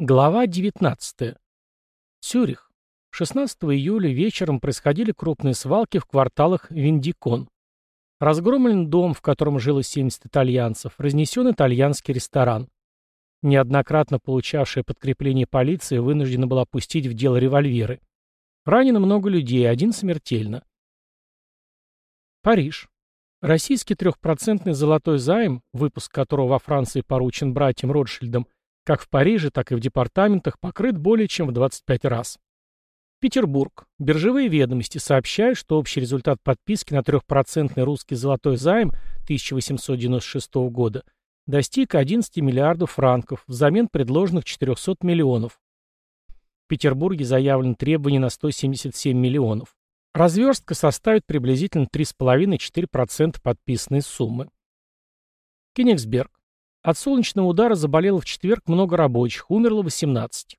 Глава 19. Цюрих. 16 июля вечером происходили крупные свалки в кварталах Виндикон. Разгромлен дом, в котором жило 70 итальянцев, разнесен итальянский ресторан. Неоднократно получавшая подкрепление полиция вынуждена была пустить в дело револьверы. Ранено много людей, один смертельно. Париж. Российский трехпроцентный золотой займ, выпуск которого во Франции поручен братьям Ротшильдам, как в Париже, так и в департаментах, покрыт более чем в 25 раз. Петербург. Биржевые ведомости сообщают, что общий результат подписки на 3% русский золотой займ 1896 года достиг 11 миллиардов франков взамен предложенных 400 миллионов. В Петербурге заявлено требование на 177 миллионов. Разверстка составит приблизительно 3,5-4% подписанной суммы. Кенигсберг. От солнечного удара заболело в четверг много рабочих, умерло 18.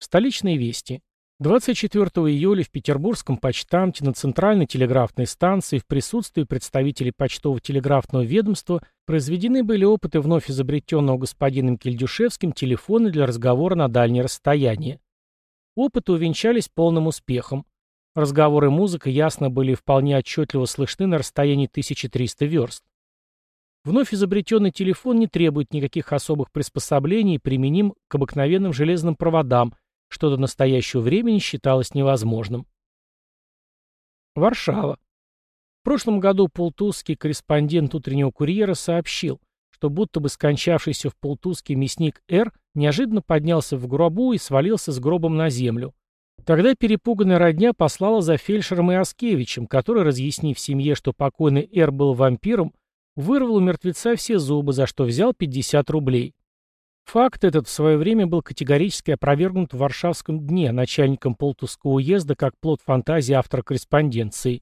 Столичные вести. 24 июля в Петербургском почтамте на центральной телеграфной станции в присутствии представителей почтового телеграфного ведомства произведены были опыты вновь изобретенного господином Кильдюшевским телефона для разговора на дальнее расстояние. Опыты увенчались полным успехом. Разговоры музыка ясно были вполне отчетливо слышны на расстоянии 1300 верст. Вновь изобретенный телефон не требует никаких особых приспособлений и применим к обыкновенным железным проводам, что до настоящего времени считалось невозможным. Варшава. В прошлом году полтузский корреспондент утреннего курьера сообщил, что будто бы скончавшийся в Полтуске мясник Р неожиданно поднялся в гробу и свалился с гробом на землю. Тогда перепуганная родня послала за фельдшером и Аскевичем, который, разъяснив семье, что покойный Р был вампиром, Вырвал у мертвеца все зубы, за что взял 50 рублей. Факт этот в свое время был категорически опровергнут в Варшавском дне начальником Полтусского уезда как плод фантазии автора корреспонденции.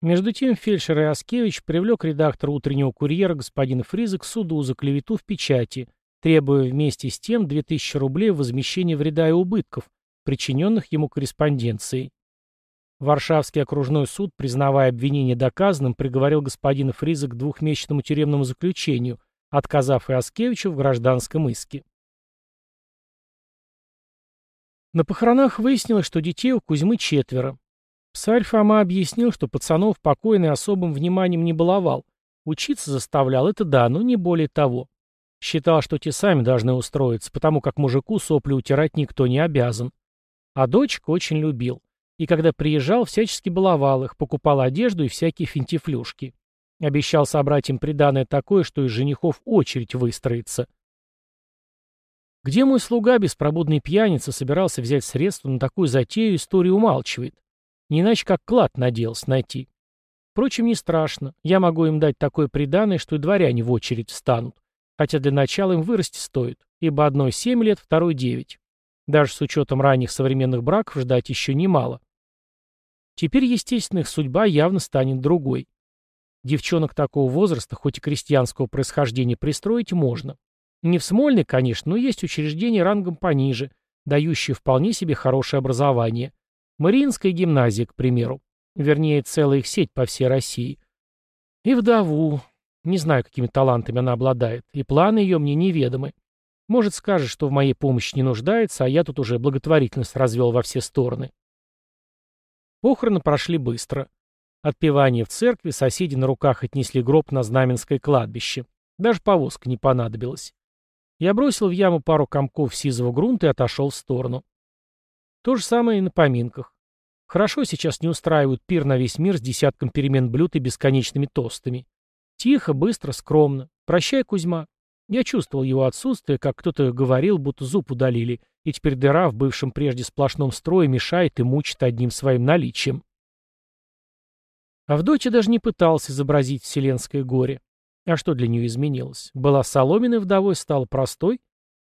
Между тем фельдшер Иоскевич привлек редактора утреннего курьера господина Фриза к суду за клевету в печати, требуя вместе с тем 2000 рублей возмещения вреда и убытков, причиненных ему корреспонденцией. Варшавский окружной суд, признавая обвинение доказанным, приговорил господина Фриза к двухмесячному тюремному заключению, отказав Иоскевичу в гражданском иске. На похоронах выяснилось, что детей у Кузьмы четверо. Псарь Фома объяснил, что пацанов покойный особым вниманием не баловал. Учиться заставлял, это да, но не более того. Считал, что те сами должны устроиться, потому как мужику сопли утирать никто не обязан. А дочку очень любил и когда приезжал, всячески баловал их, покупал одежду и всякие финтифлюшки. Обещал собрать им приданное такое, что из женихов очередь выстроится. Где мой слуга, беспробудный пьяница, собирался взять средства на такую затею, историю умалчивает. Не иначе как клад надеялся найти. Впрочем, не страшно. Я могу им дать такое приданное, что и дворяне в очередь встанут. Хотя для начала им вырасти стоит, ибо одной семь лет, второй девять. Даже с учетом ранних современных браков ждать еще немало. Теперь, естественно, их судьба явно станет другой. Девчонок такого возраста, хоть и крестьянского происхождения, пристроить можно. Не в Смольной, конечно, но есть учреждения рангом пониже, дающие вполне себе хорошее образование. Мариинская гимназия, к примеру. Вернее, целая их сеть по всей России. И вдову. Не знаю, какими талантами она обладает, и планы ее мне неведомы. Может, скажет, что в моей помощи не нуждается, а я тут уже благотворительность развел во все стороны. Похороны прошли быстро. Отпевание в церкви, соседи на руках отнесли гроб на Знаменское кладбище. Даже повозка не понадобилась. Я бросил в яму пару комков сизого грунта и отошел в сторону. То же самое и на поминках. Хорошо сейчас не устраивают пир на весь мир с десятком перемен блюд и бесконечными тостами. Тихо, быстро, скромно. Прощай, Кузьма. Я чувствовал его отсутствие, как кто-то говорил, будто зуб удалили, и теперь дыра в бывшем прежде сплошном строе мешает и мучит одним своим наличием. Авдотья даже не пытался изобразить вселенское горе. А что для нее изменилось? Была соломенной вдовой, стала простой?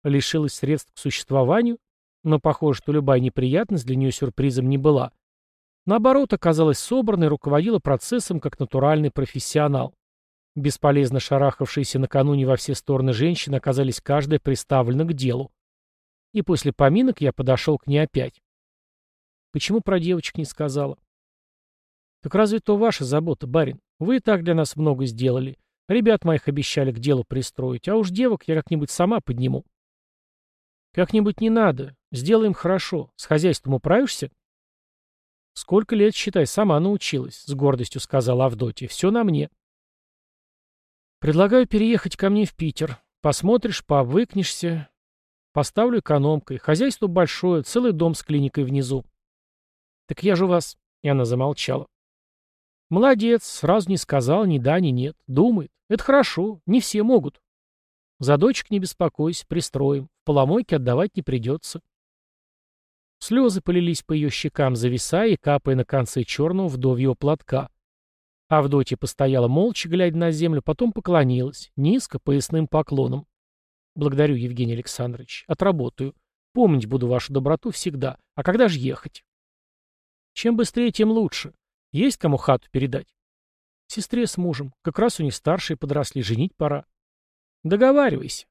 Лишилась средств к существованию? Но похоже, что любая неприятность для нее сюрпризом не была. Наоборот, оказалась собранной, руководила процессом как натуральный профессионал. Бесполезно шарахавшиеся накануне во все стороны женщины оказались каждая приставлена к делу. И после поминок я подошел к ней опять. Почему про девочек не сказала? Так разве то ваша забота, барин? Вы и так для нас много сделали. Ребят моих обещали к делу пристроить, а уж девок я как-нибудь сама подниму. Как-нибудь не надо. Сделаем хорошо. С хозяйством управишься? Сколько лет, считай, сама научилась, с гордостью сказала Авдотья. Все на мне. Предлагаю переехать ко мне в Питер. Посмотришь, пообвыкнешься. Поставлю экономкой. Хозяйство большое, целый дом с клиникой внизу. Так я же вас... И она замолчала. Молодец, сразу не сказал ни да, ни нет. Думает. Это хорошо, не все могут. За дочек не беспокойся, пристроим. В поломойке отдавать не придется. Слезы полились по ее щекам, зависая и капая на конце черного вдовьего платка. Авдотья постояла молча, глядя на землю, потом поклонилась, низко, поясным поклоном. «Благодарю, Евгений Александрович. Отработаю. Помнить буду вашу доброту всегда. А когда же ехать?» «Чем быстрее, тем лучше. Есть кому хату передать?» «Сестре с мужем. Как раз у них старшие подросли, женить пора». «Договаривайся».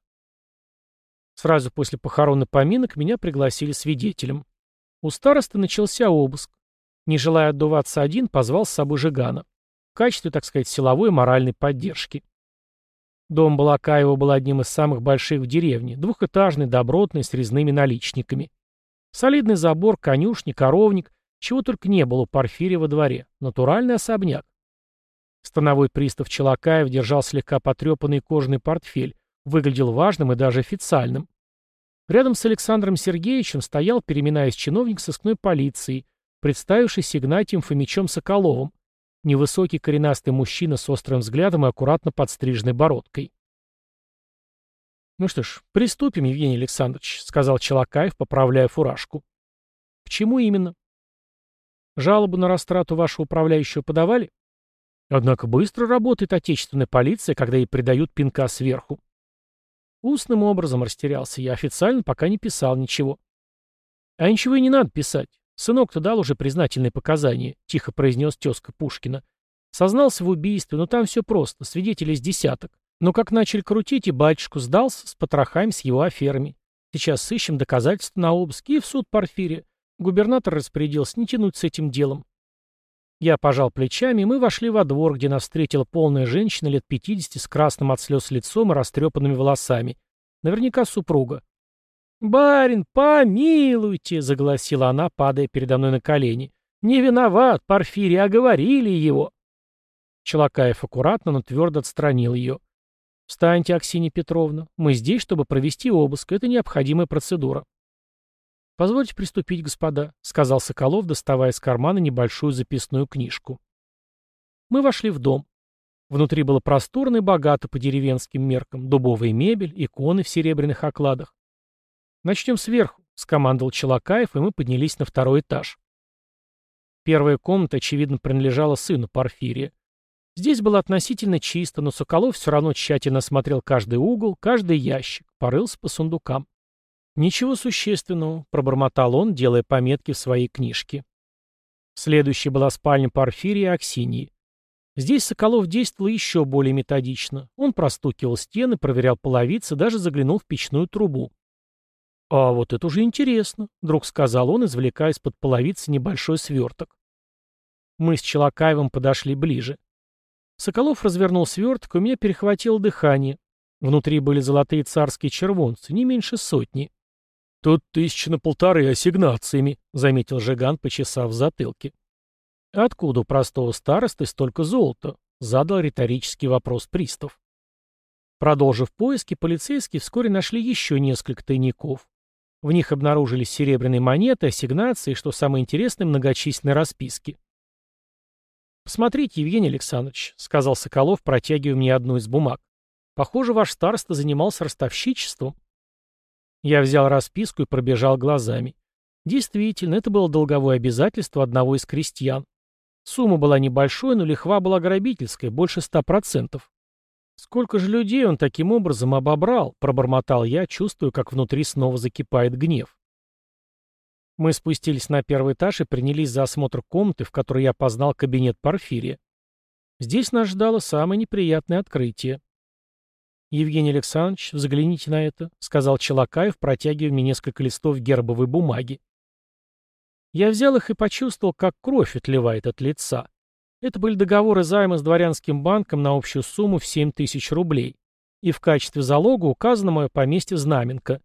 Сразу после похорон и поминок меня пригласили свидетелем. У старосты начался обыск. Не желая отдуваться один, позвал с собой Жигана в качестве, так сказать, силовой и моральной поддержки. Дом Балакаева был одним из самых больших в деревне, двухэтажный, добротный, с резными наличниками. Солидный забор, конюшни, коровник, чего только не было у Порфирия во дворе. Натуральный особняк. Становой пристав Челакаев держал слегка потрепанный кожаный портфель, выглядел важным и даже официальным. Рядом с Александром Сергеевичем стоял, переминаясь чиновник сыскной полиции, представившийся Игнатием Фомичем Соколовым, Невысокий коренастый мужчина с острым взглядом и аккуратно подстриженной бородкой. «Ну что ж, приступим, Евгений Александрович», — сказал Челакаев, поправляя фуражку. «К чему именно?» «Жалобу на растрату вашего управляющего подавали?» «Однако быстро работает отечественная полиция, когда ей придают пинка сверху». Устным образом растерялся я, официально пока не писал ничего. «А ничего и не надо писать. «Сынок-то дал уже признательные показания», — тихо произнес тезка Пушкина. «Сознался в убийстве, но там все просто, свидетелей с десяток. Но как начали крутить, и батюшку сдался с потрохами с его аферами. Сейчас сыщем доказательства на обыск и в суд Порфирия. Губернатор распорядился не тянуть с этим делом. Я пожал плечами, и мы вошли во двор, где нас встретила полная женщина лет 50 с красным от слез лицом и растрепанными волосами. Наверняка супруга. «Барин, помилуйте!» — загласила она, падая передо мной на колени. «Не виноват, Порфирий, оговорили его!» Челакаев аккуратно, но твердо отстранил ее. «Встаньте, Аксинья Петровна. Мы здесь, чтобы провести обыск. Это необходимая процедура». «Позвольте приступить, господа», — сказал Соколов, доставая из кармана небольшую записную книжку. Мы вошли в дом. Внутри было просторно и богато по деревенским меркам. Дубовая мебель, иконы в серебряных окладах. «Начнем сверху», — скомандовал Челакаев, и мы поднялись на второй этаж. Первая комната, очевидно, принадлежала сыну Порфирия. Здесь было относительно чисто, но Соколов все равно тщательно осмотрел каждый угол, каждый ящик, порылся по сундукам. «Ничего существенного», — пробормотал он, делая пометки в своей книжке. Следующей была спальня Порфирия и Аксиньи. Здесь Соколов действовал еще более методично. Он простукивал стены, проверял половицы, даже заглянул в печную трубу. «А вот это уже интересно», — вдруг сказал он, извлекая из-под половицы небольшой сверток. Мы с Челакаевым подошли ближе. Соколов развернул сверток, и у меня перехватило дыхание. Внутри были золотые царские червонцы, не меньше сотни. «Тут тысячи на полторы ассигнациями», — заметил Жиган, почесав в затылке. «Откуда у простого старосты столько золота?» — задал риторический вопрос пристав. Продолжив поиски, полицейские вскоре нашли еще несколько тайников. В них обнаружились серебряные монеты, ассигнации и, что самое интересное, многочисленные расписки. «Посмотрите, Евгений Александрович», — сказал Соколов, протягивая мне одну из бумаг. «Похоже, ваш староста занимался ростовщичеством». Я взял расписку и пробежал глазами. Действительно, это было долговое обязательство одного из крестьян. Сумма была небольшой, но лихва была грабительская, больше ста процентов. «Сколько же людей он таким образом обобрал?» — пробормотал я, чувствуя, как внутри снова закипает гнев. Мы спустились на первый этаж и принялись за осмотр комнаты, в которой я познал кабинет Порфирия. Здесь нас ждало самое неприятное открытие. «Евгений Александрович, взгляните на это», — сказал Челакаев, протягивая мне несколько листов гербовой бумаги. Я взял их и почувствовал, как кровь отливает от лица. Это были договоры займа с дворянским банком на общую сумму в 7 тысяч рублей. И в качестве залога указано мое поместье Знаменка.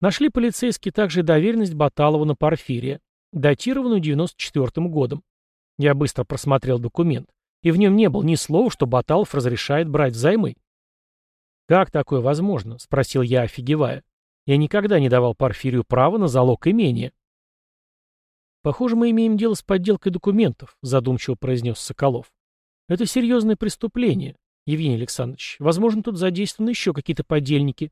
Нашли полицейские также доверенность Баталова на Порфирия, датированную 94 годом. Я быстро просмотрел документ, и в нем не было ни слова, что Баталов разрешает брать взаймы. «Как такое возможно?» — спросил я, офигевая. «Я никогда не давал Порфирию права на залог имения». «Похоже, мы имеем дело с подделкой документов», — задумчиво произнес Соколов. «Это серьезное преступление, Евгений Александрович. Возможно, тут задействованы еще какие-то подельники».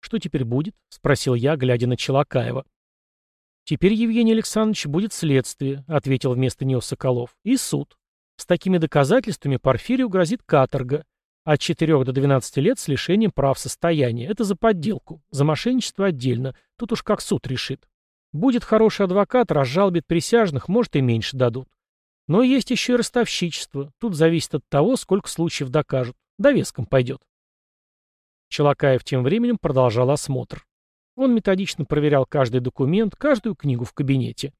«Что теперь будет?» — спросил я, глядя на Челакаева. «Теперь, Евгений Александрович, будет следствие», — ответил вместо него Соколов, — «и суд. С такими доказательствами Порфирию грозит каторга. От 4 до 12 лет с лишением прав состояния. Это за подделку. За мошенничество отдельно. Тут уж как суд решит. Будет хороший адвокат, разжалобит присяжных, может и меньше дадут. Но есть еще и ростовщичество. Тут зависит от того, сколько случаев докажут. Довеском пойдет. Челакаев тем временем продолжал осмотр. Он методично проверял каждый документ, каждую книгу в кабинете.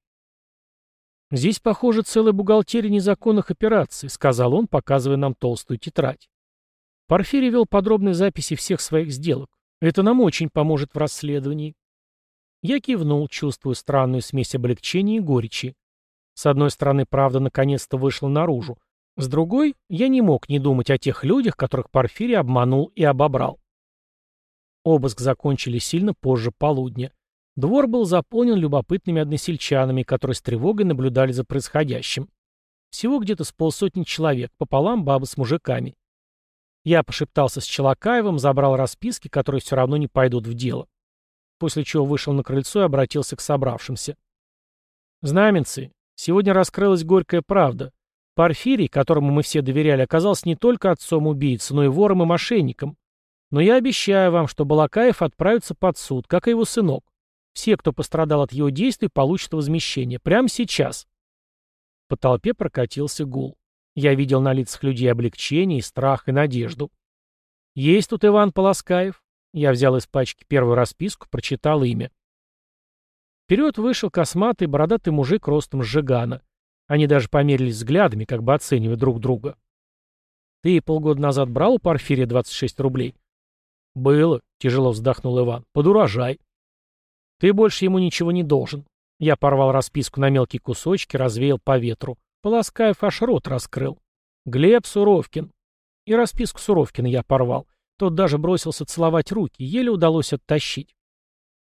«Здесь, похоже, целая бухгалтерия незаконных операций», — сказал он, показывая нам толстую тетрадь. Порфирий вел подробные записи всех своих сделок. Это нам очень поможет в расследовании. Я кивнул, чувствуя странную смесь облегчения и горечи. С одной стороны, правда наконец-то вышла наружу. С другой, я не мог не думать о тех людях, которых Порфирий обманул и обобрал. Обыск закончили сильно позже полудня. Двор был заполнен любопытными односельчанами, которые с тревогой наблюдали за происходящим. Всего где-то с полсотни человек, пополам бабы с мужиками. Я пошептался с Челакаевым, забрал расписки, которые все равно не пойдут в дело. После чего вышел на крыльцо и обратился к собравшимся. «Знаменцы, сегодня раскрылась горькая правда. Порфирий, которому мы все доверяли, оказался не только отцом убийцы, но и вором и мошенником. Но я обещаю вам, что Балакаев отправится под суд, как и его сынок. Все, кто пострадал от его действий, получат возмещение. Прямо сейчас». По толпе прокатился гул. Я видел на лицах людей облегчение, страх и надежду. «Есть тут Иван Полоскаев?» Я взял из пачки первую расписку, прочитал имя. Вперед вышел косматый бородатый мужик ростом сжигана. Они даже померились взглядами, как бы оценивая друг друга. «Ты полгода назад брал у Порфирия 26 рублей?» «Было», — тяжело вздохнул Иван. «Подурожай». «Ты больше ему ничего не должен». Я порвал расписку на мелкие кусочки, развеял по ветру. Полоскаев аж рот раскрыл. Глеб Суровкин. И расписку Суровкина я порвал. Тот даже бросился целовать руки, еле удалось оттащить.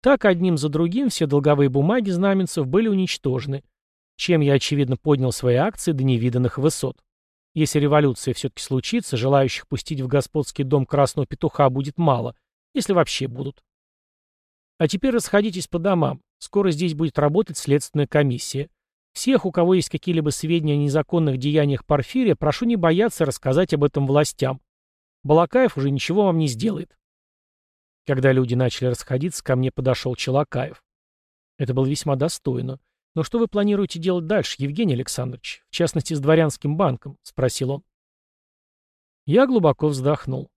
Так одним за другим все долговые бумаги знаменцев были уничтожены, чем я, очевидно, поднял свои акции до невиданных высот. Если революция все-таки случится, желающих пустить в господский дом красного петуха будет мало, если вообще будут. А теперь расходитесь по домам. Скоро здесь будет работать следственная комиссия. Всех, у кого есть какие-либо сведения о незаконных деяниях Порфирия, прошу не бояться рассказать об этом властям. Балакаев уже ничего вам не сделает. Когда люди начали расходиться, ко мне подошел Челакаев. Это было весьма достойно. «Но что вы планируете делать дальше, Евгений Александрович? В частности, с дворянским банком?» — спросил он. Я глубоко вздохнул.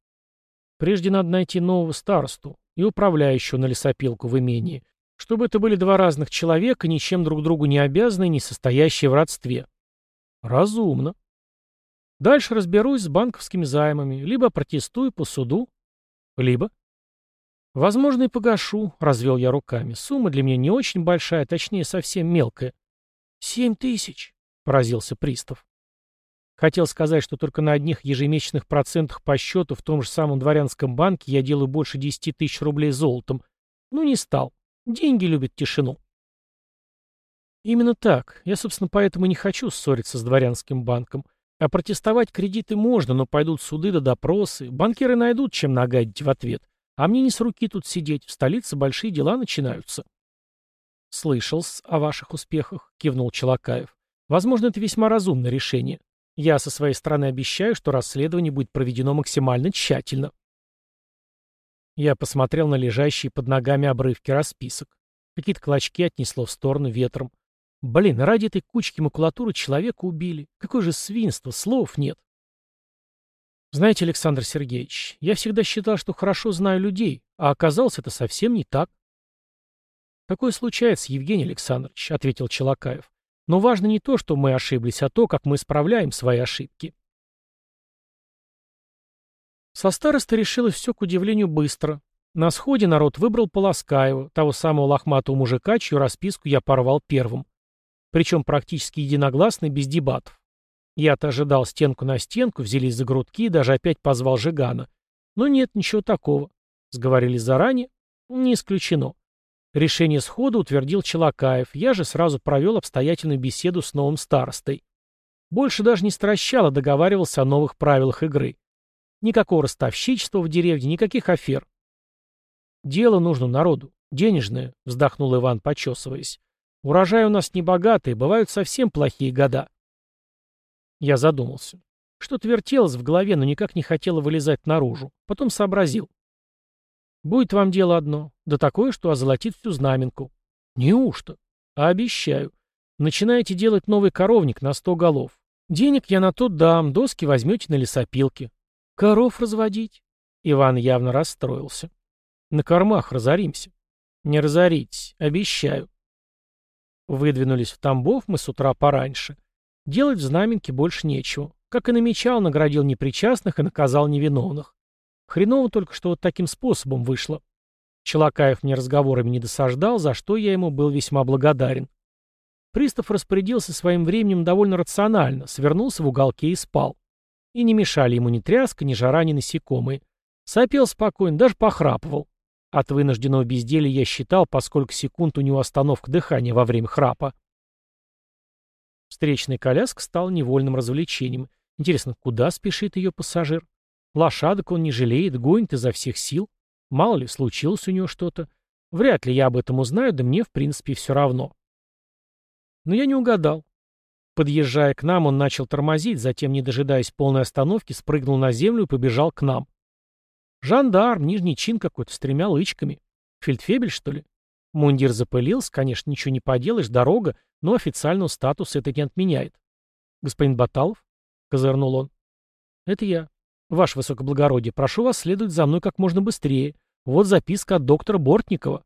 Прежде надо найти нового старосту и управляющего на лесопилку в имении, чтобы это были два разных человека, ничем друг другу не обязанные, не состоящие в родстве. Разумно. Дальше разберусь с банковскими займами, либо протестую по суду, либо... Возможно, и погашу, развел я руками. Сумма для меня не очень большая, точнее, совсем мелкая. Семь тысяч, поразился пристав. Хотел сказать, что только на одних ежемесячных процентах по счету в том же самом дворянском банке я делаю больше десяти тысяч рублей золотом. Ну, не стал. Деньги любят тишину. Именно так. Я, собственно, поэтому не хочу ссориться с дворянским банком. А протестовать кредиты можно, но пойдут суды да допросы. Банкиры найдут, чем нагадить в ответ. А мне не с руки тут сидеть. В столице большие дела начинаются. Слышал о ваших успехах, кивнул Челакаев. Возможно, это весьма разумное решение. Я со своей стороны обещаю, что расследование будет проведено максимально тщательно. Я посмотрел на лежащие под ногами обрывки расписок. Какие-то клочки отнесло в сторону ветром. Блин, ради этой кучки макулатуры человека убили. Какое же свинство, слов нет. Знаете, Александр Сергеевич, я всегда считал, что хорошо знаю людей, а оказалось это совсем не так. Такое случается, Евгений Александрович, ответил Челакаев. Но важно не то, что мы ошиблись, а то, как мы исправляем свои ошибки. Со староста решилось все, к удивлению, быстро. На сходе народ выбрал Полоскаева, того самого лохматого мужика, чью расписку я порвал первым. Причем практически единогласно, без дебатов. Я-то ожидал стенку на стенку, взялись за грудки и даже опять позвал Жигана. Но нет, ничего такого. Сговорились заранее? Не исключено. Решение схода утвердил Челакаев, я же сразу провел обстоятельную беседу с новым старостой. Больше даже не стращал, а договаривался о новых правилах игры. Никакого ростовщичества в деревне, никаких афер. «Дело нужно народу. Денежное», — вздохнул Иван, почесываясь. «Урожай у нас небогатый, бывают совсем плохие года». Я задумался. Что-то вертелось в голове, но никак не хотело вылезать наружу. Потом сообразил. «Будет вам дело одно. Да такое, что озолотит всю знаменку». «Неужто?» «А обещаю. Начинаете делать новый коровник на сто голов. Денег я на то дам, доски возьмете на лесопилке». «Коров разводить?» Иван явно расстроился. На кормах разоримся. Не разоритесь, обещаю. Выдвинулись в Тамбов мы с утра пораньше. Делать в знаменке больше нечего. Как и намечал, наградил непричастных и наказал невиновных. Хреново только, что вот таким способом вышло. Челакаев мне разговорами не досаждал, за что я ему был весьма благодарен. Пристав распорядился своим временем довольно рационально, свернулся в уголке и спал. И не мешали ему ни тряска, ни жара, ни насекомые. Сопел спокойно, даже похрапывал. От вынужденного безделия я считал, поскольку секунд у него остановка дыхания во время храпа. Встречная коляска стала невольным развлечением. Интересно, куда спешит ее пассажир? Лошадок он не жалеет, гонит изо всех сил. Мало ли, случилось у него что-то. Вряд ли я об этом узнаю, да мне, в принципе, все равно. Но я не угадал. Подъезжая к нам, он начал тормозить, затем, не дожидаясь полной остановки, спрыгнул на землю и побежал к нам. Жандарм, нижний чин какой-то, с тремя лычками. Фельдфебель, что ли? Мундир запылился, конечно, ничего не поделаешь, дорога, но официального статуса это не отменяет. Господин Баталов? Козырнул он. Это я. Ваше высокоблагородие, прошу вас следовать за мной как можно быстрее. Вот записка от доктора Бортникова.